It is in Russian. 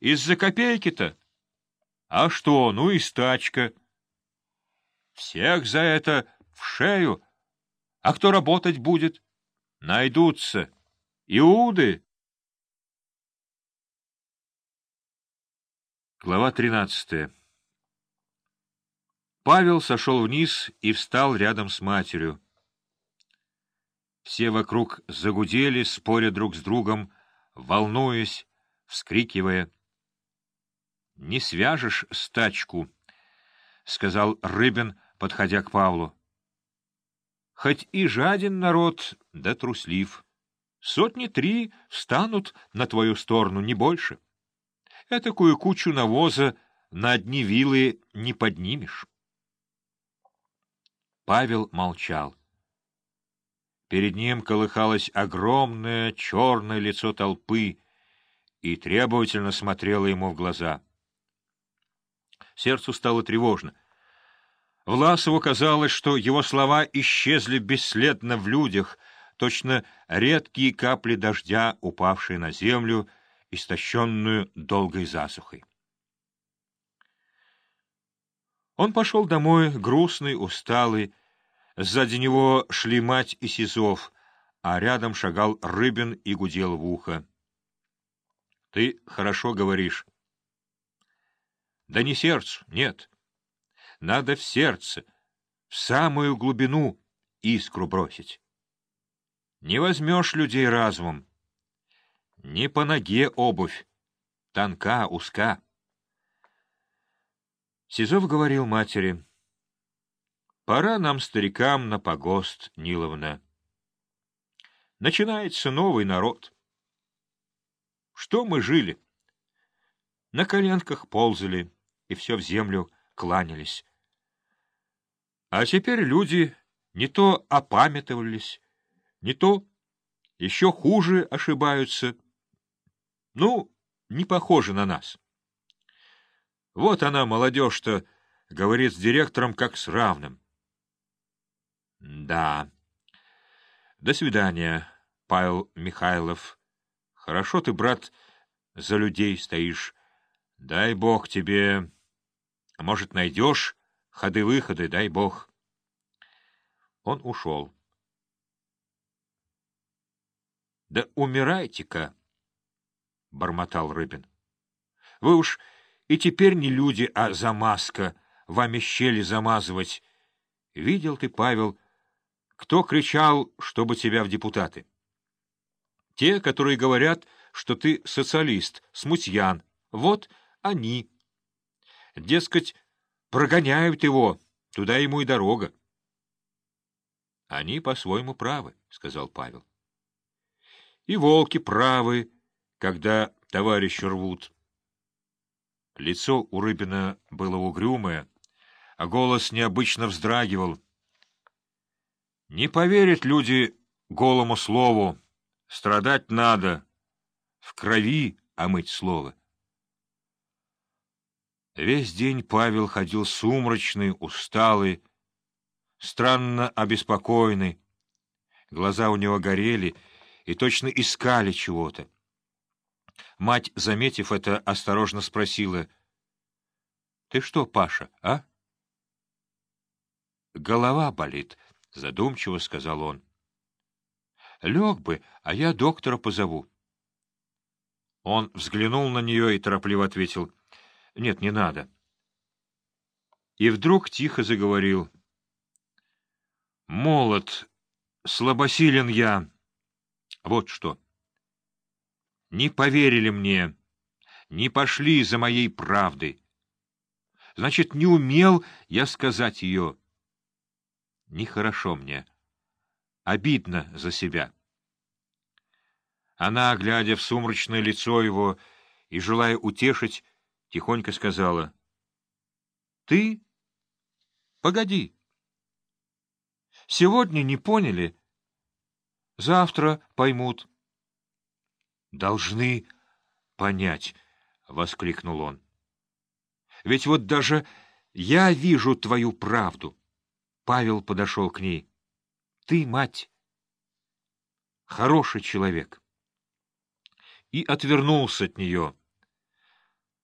Из-за копейки-то? А что, ну и стачка. Всех за это в шею. А кто работать будет? Найдутся. Иуды. Глава тринадцатая Павел сошел вниз и встал рядом с матерью. Все вокруг загудели, споря друг с другом, волнуясь, вскрикивая. — Не свяжешь стачку, — сказал Рыбин, подходя к Павлу. — Хоть и жаден народ, да труслив. Сотни три встанут на твою сторону, не больше. Этакую кучу навоза на одни вилы не поднимешь. Павел молчал. Перед ним колыхалось огромное черное лицо толпы и требовательно смотрело ему в глаза. Сердцу стало тревожно. Власову казалось, что его слова исчезли бесследно в людях, точно редкие капли дождя, упавшие на землю, истощенную долгой засухой. Он пошел домой, грустный, усталый, Сзади него шли мать и Сизов, а рядом шагал Рыбин и гудел в ухо. — Ты хорошо говоришь. — Да не сердцу, нет. Надо в сердце, в самую глубину искру бросить. Не возьмешь людей разумом. Не по ноге обувь, тонка, узка. Сизов говорил матери — Пора нам, старикам, на погост, Ниловна. Начинается новый народ. Что мы жили? На коленках ползали и все в землю кланялись. А теперь люди не то опамятовались, не то еще хуже ошибаются. Ну, не похоже на нас. Вот она, молодежь-то, говорит с директором как с равным. — Да. До свидания, Павел Михайлов. Хорошо ты, брат, за людей стоишь. Дай бог тебе... Может, найдешь ходы-выходы, дай бог. Он ушел. — Да умирайте-ка, — бормотал Рыбин. — Вы уж и теперь не люди, а замазка, вами щели замазывать. Видел ты, Павел, — кто кричал, чтобы тебя в депутаты? Те, которые говорят, что ты социалист, смутьян. Вот они. Дескать, прогоняют его, туда ему и дорога. — Они по-своему правы, — сказал Павел. — И волки правы, когда товарищи рвут. Лицо у Рыбина было угрюмое, а голос необычно вздрагивал — не поверят люди голому слову. Страдать надо. В крови омыть слово. Весь день Павел ходил сумрачный, усталый, странно обеспокоенный. Глаза у него горели и точно искали чего-то. Мать, заметив это, осторожно спросила, — Ты что, Паша, а? — Голова болит, —— задумчиво сказал он. — Лег бы, а я доктора позову. Он взглянул на нее и торопливо ответил. — Нет, не надо. И вдруг тихо заговорил. — Молод, слабосилен я. Вот что. Не поверили мне, не пошли за моей правдой. Значит, не умел я сказать ее. Нехорошо мне. Обидно за себя. Она, глядя в сумрачное лицо его и желая утешить, тихонько сказала. — Ты? Погоди. Сегодня не поняли. Завтра поймут. — Должны понять, — воскликнул он. — Ведь вот даже я вижу твою правду. Павел подошел к ней. — Ты, мать, хороший человек. И отвернулся от нее.